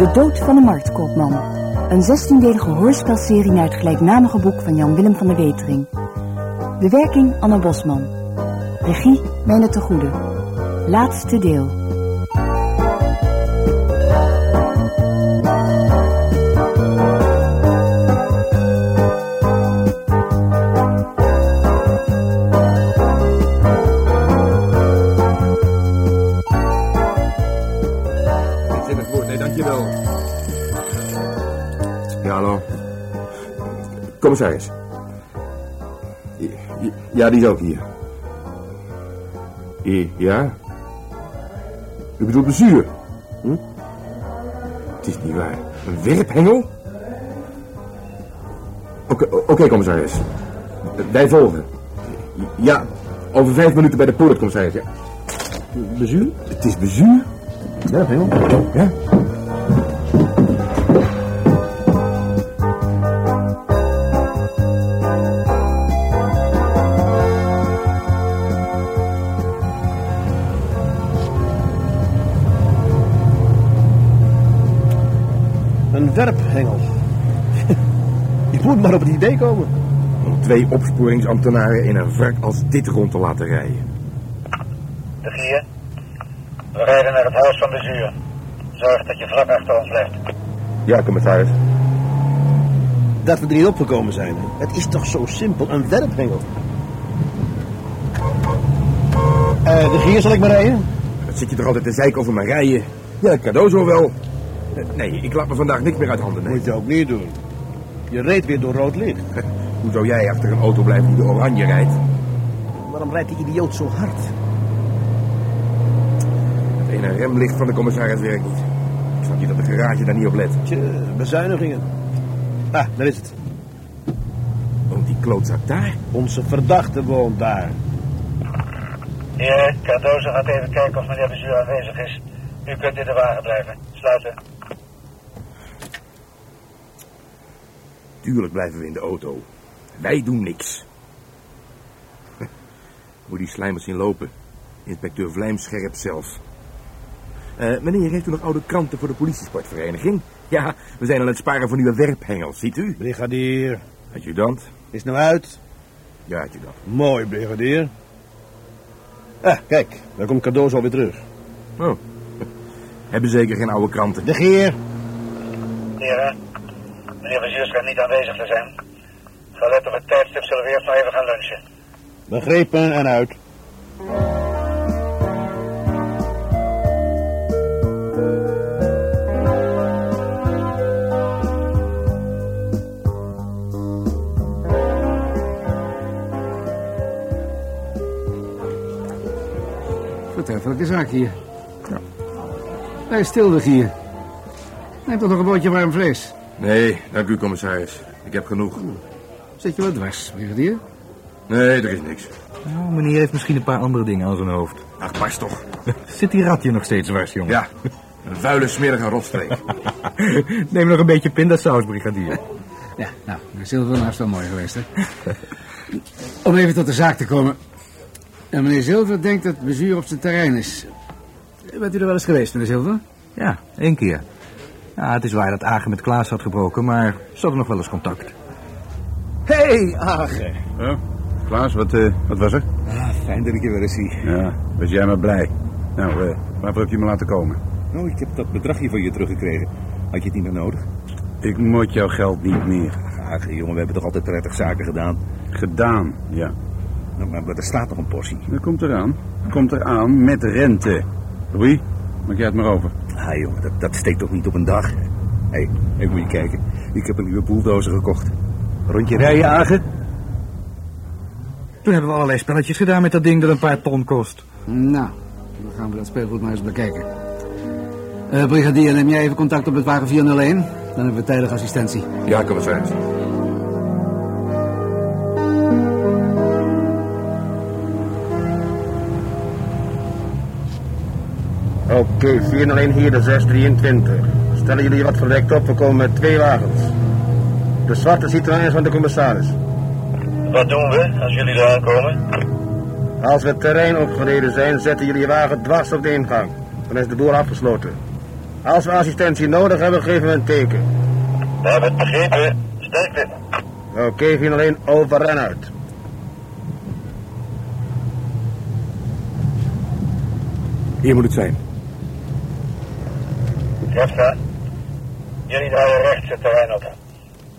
De dood van de marktkoopman. Een zestiendelige hoorspelserie naar het gelijknamige boek van Jan-Willem van der Wetering. Bewerking Anna Bosman. Regie Mijne te Goede. Laatste deel. Ja, hallo. Commissaris. Ja, die is ook hier. Ja? U bedoelt bezuur? Hm? Het is niet waar. Een werphengel? Oké, oké, commissaris. Wij volgen. Ja, over vijf minuten bij de poort, commissaris. Ja. Bezuur? Het is bezuur? Werphengel? Ja. Een werphengel. Je moet maar op het idee komen. Om twee opsporingsambtenaren in een wrak als dit rond te laten rijden. De Gier. We rijden naar het huis van bezuur. Zorg dat je vlak achter ons blijft. Ja, commissaris. Dat we er niet opgekomen zijn. Het is toch zo simpel, een werphengel. Eh, de gier zal ik maar rijden? Wat zit je toch altijd te zeiken over mijn rijden? Ja, cadeau zo wel. Eh, Nee, ik laat me vandaag niks meer uit handen nemen. Moet je ook niet doen. Je reed weer door rood licht. Hoe zou jij achter een auto blijven die de oranje rijdt? Waarom rijdt die idioot zo hard? Het ene remlicht van de commissaris werkt niet. Ik snap niet dat de garage daar niet op let. Tje, bezuinigingen. Ah, daar is het. Woont die klootzak daar? Onze verdachte woont daar. Heer, Cardozo gaat even kijken of meneer bezuur aanwezig is. U kunt in de wagen blijven. Sluiten. Tuurlijk blijven we in de auto. Wij doen niks. Moet die slijmers zien lopen. Inspecteur Vlijmscherp zelf. Eh, meneer, heeft u nog oude kranten voor de politiesportvereniging? Ja, we zijn aan het sparen voor nieuwe werphengels, ziet u? Brigadier, Adjudant? is nou uit. Ja, adjudant. Mooi, brigadier. Ah, kijk, daar komt Cardozo alweer terug. Oh. Hebben zeker geen oude kranten. De gier. Heren, meneer bezuur schijnt niet aanwezig te zijn. Gelet op het tijdstip zullen we eerst nog even gaan lunchen. Begrepen en uit. Vertreffelijke zaak hier. Ja. Blijf stil, de gier. Neem toch nog een broodje warm vlees. Nee, dank u, commissaris. Ik heb genoeg. Zit je wat dwars, brigadier? Nee, er is niks. Nou, meneer heeft misschien een paar andere dingen aan zijn hoofd. Ach, pas toch. Zit die rat hier nog steeds dwars, jongen? Ja, een vuile, smerige rotstreek. Neem nog een beetje pindasaus, brigadier. Ja, nou, de Zilver is wel mooi geweest, hè? Om even tot de zaak te komen. En meneer Zilver denkt dat het bezuur op zijn terrein is. Bent u er wel eens geweest, meneer Zilver? Ja, één keer. Ja, het is waar dat Agen met Klaas had gebroken, maar ze hadden nog wel eens contact. Hé, hey, Agen. Ja, Klaas, wat, eh, wat was er? Ah, fijn dat ik je weer eens zie. Ja, was jij maar blij. Nou, eh, waarvoor heb je me laten komen? Nou, ik heb dat bedragje van je teruggekregen. Had je het niet meer nodig? Ik moet jouw geld niet meer. Agen, jongen, we hebben toch altijd prettig zaken gedaan. Gedaan, ja. Nou, maar, maar er staat nog een portie. Dat komt eraan. Komt eraan met rente. Louis, maak jij het maar over. Ah, jongen, dat, dat steekt toch niet op een dag? Hé, hey, hey, moet je kijken. Ik heb een nieuwe bulldozer gekocht. Rondje rijden, Agen? Toen hebben we allerlei spelletjes gedaan met dat ding dat een paar ton kost. Nou, dan gaan we dat speelgoed maar eens bekijken. Eh, brigadier, neem jij even contact op met wagen 401? Dan hebben we tijdige assistentie. Ja, commissaris. Oké, 401 hier, de 623. stellen jullie wat verwekt op. We komen met twee wagens. De zwarte Citroën van de commissaris. Wat doen we als jullie daar aankomen? Als we het terrein opgereden zijn, zetten jullie je wagen dwars op de ingang. Dan is de boel afgesloten. Als we assistentie nodig hebben, geven we een teken. We hebben het begrepen. Sterkte. Oké, geen alleen over en uit. Hier moet het zijn. Jullie draaien rechts het terrein op.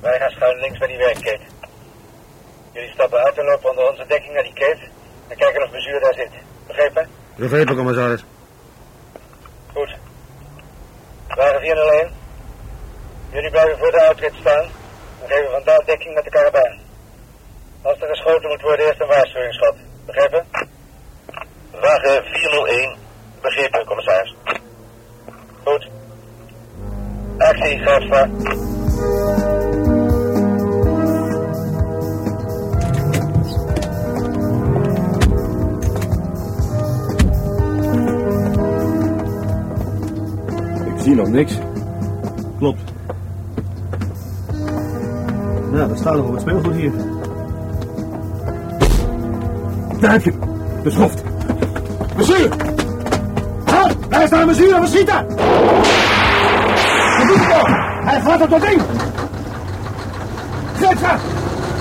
Wij gaan schuin links bij die werkketen. Jullie stappen uit en lopen onder onze dekking naar die keet. En kijken of bezuur daar zit. Begrepen? Begrepen, commissaris. Goed. Wagen 401. Jullie blijven voor de uitrit staan. En geven vandaar dekking met de karabijn. Als er geschoten moet worden, eerst een waarschuwingsschot. Begrepen? Wagen 401. Begrepen, commissaris. Ik zie nog niks. Klopt. Nou, er staat nog wat speelgoed hier. Daar heb je. De schoft. Is daar een bestuur, we schieten! Wat doet hij nou? Hij gaat dat ding! Grijp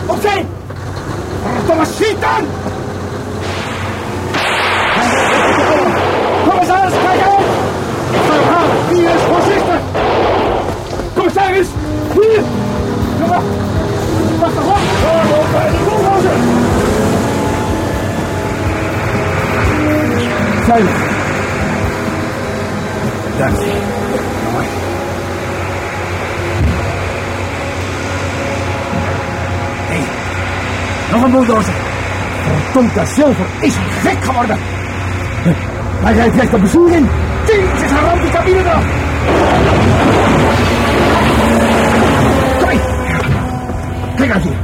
Opzij! Verdomme, schiet dan! Commissaris, kijk! Nog een bulldozer. Verdomd, dat zilver is gek geworden. Hij rijdt recht op in. Jezus, hij ramt die cabine eraf. Kom mee. Kijk uit hier.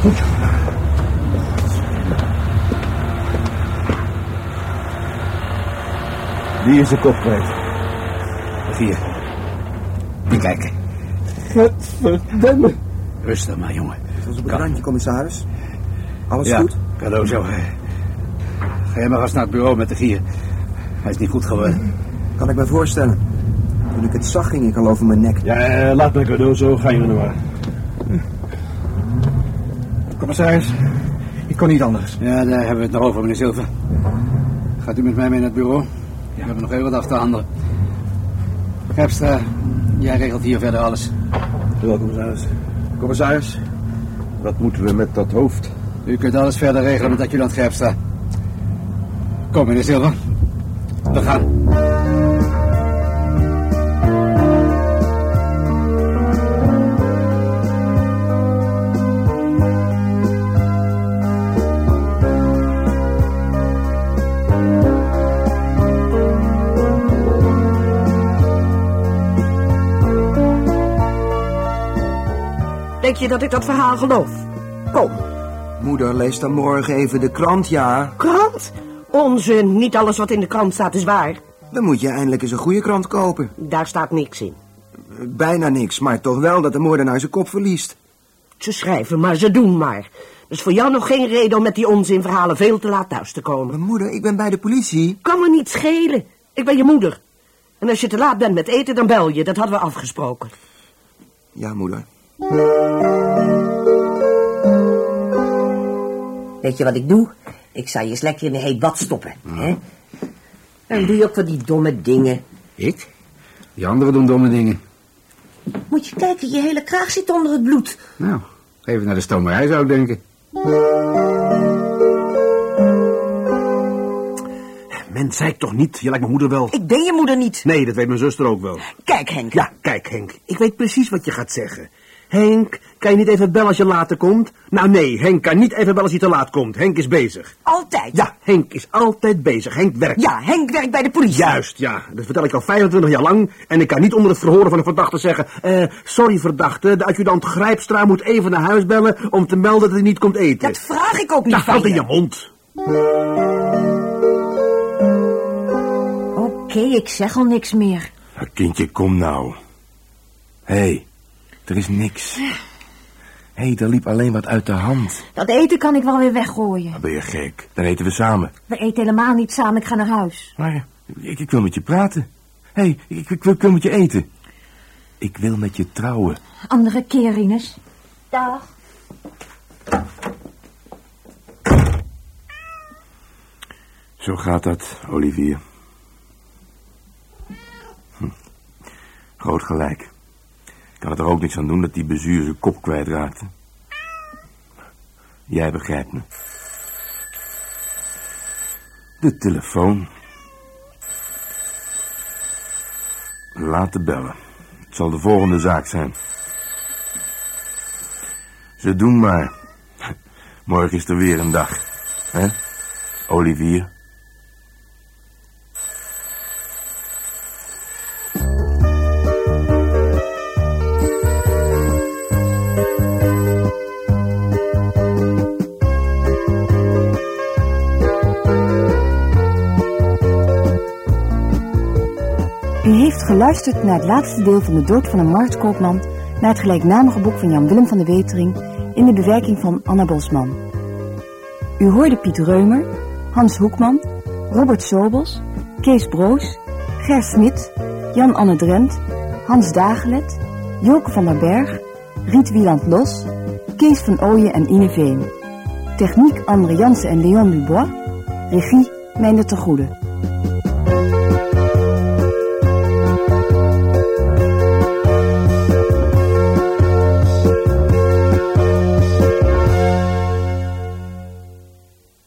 Goed. Die is de kop kwijt. Hier. Die kijken. Verdomme. Rustig maar, jongen. Dat was op het randje, commissaris. Alles ja, goed? cadeau zo. Ga jij maar eens naar het bureau met de gier. Hij is niet goed geworden. Kan ik me voorstellen. Toen ik het zag, ging ik al over mijn nek. Ja, eh, laat me cadeau zo. Ga je maar naar waar. Commissaris, ik kon niet anders. Ja, daar hebben we het nog over, meneer Zilver. Gaat u met mij mee naar het bureau? We hebben nog heel wat af te handelen. Jij regelt hier verder alles. Wel, commissaris. Commissaris, wat moeten we met dat hoofd? U kunt alles verder regelen met adjudant Grijpstra. Kom, meneer Zilver. We gaan. Denk je dat ik dat verhaal geloof? Kom, Moeder, lees dan morgen even de krant, ja. krant? Onzin, niet alles wat in de krant staat is waar. Dan moet je eindelijk eens een goede krant kopen. Daar staat niks in. Bijna niks, maar toch wel dat de moordenaar zijn kop verliest. Ze schrijven, maar ze doen maar. Dus voor jou nog geen reden om met die onzinverhalen veel te laat thuis te komen. Maar moeder, ik ben bij de politie. Kan me niet schelen. Ik ben je moeder. En als je te laat bent met eten, dan bel je. Dat hadden we afgesproken. Ja, moeder. Weet je wat ik doe? Ik zal je eens lekker in een heet bad stoppen. Hè? En doe je ook van die domme dingen. Ik? Die anderen doen domme dingen. Moet je kijken, je hele kraag zit onder het bloed. Nou, even naar de stomerij zou ik denken. Men, zei ik toch niet? Je lijkt mijn moeder wel. Ik ben je moeder niet. Nee, dat weet mijn zuster ook wel. Kijk, Henk. Ja, kijk Henk, ik weet precies wat je gaat zeggen. Henk, kan je niet even bellen als je later komt? Nou nee, Henk kan niet even bellen als hij te laat komt. Henk is bezig. Altijd. Ja, Henk is altijd bezig. Henk werkt. Ja, Henk werkt bij de politie. Juist, ja. Dat vertel ik al 25 jaar lang. En ik kan niet onder het verhoren van een verdachte zeggen... eh, sorry verdachte, de adjudant Grijpstra moet even naar huis bellen... om te melden dat hij niet komt eten. Dat vraag ik ook niet van houd in je. je mond. Oké, ik zeg al niks meer. Kindje, kom nou. Hé, hey, er is niks. Hé, hey, er liep alleen wat uit de hand. Dat eten kan ik wel weer weggooien. Dan ben je gek. Dan eten we samen. We eten helemaal niet samen, ik ga naar huis. Maar ik, ik wil met je praten. Hé, hey, ik, ik, wil, ik wil met je eten. Ik wil met je trouwen. Andere keer, Ines. Dag. Zo gaat dat, Olivier. Hm. Groot gelijk. Kan er ook niks aan doen dat die bezuur zijn kop kwijtraakte. Jij begrijpt me. De telefoon. Laten bellen. Het zal de volgende zaak zijn. Ze doen maar. Morgen is er weer een dag. hè, Olivier? Heeft geluisterd naar het laatste deel van de dood van een marktkoopman... naar het gelijknamige boek van Jan Willem van de Wetering... in de bewerking van Anna Bosman. U hoorde Piet Reumer, Hans Hoekman, Robert Sobels, Kees Broos, Ger Smit, Jan-Anne Drent, Hans Dagelet, Joke van der Berg, Riet Wieland Los, Kees van Ooyen en Ine Veen. Techniek André Jansen en Leon Dubois. Regie Meijner Goede.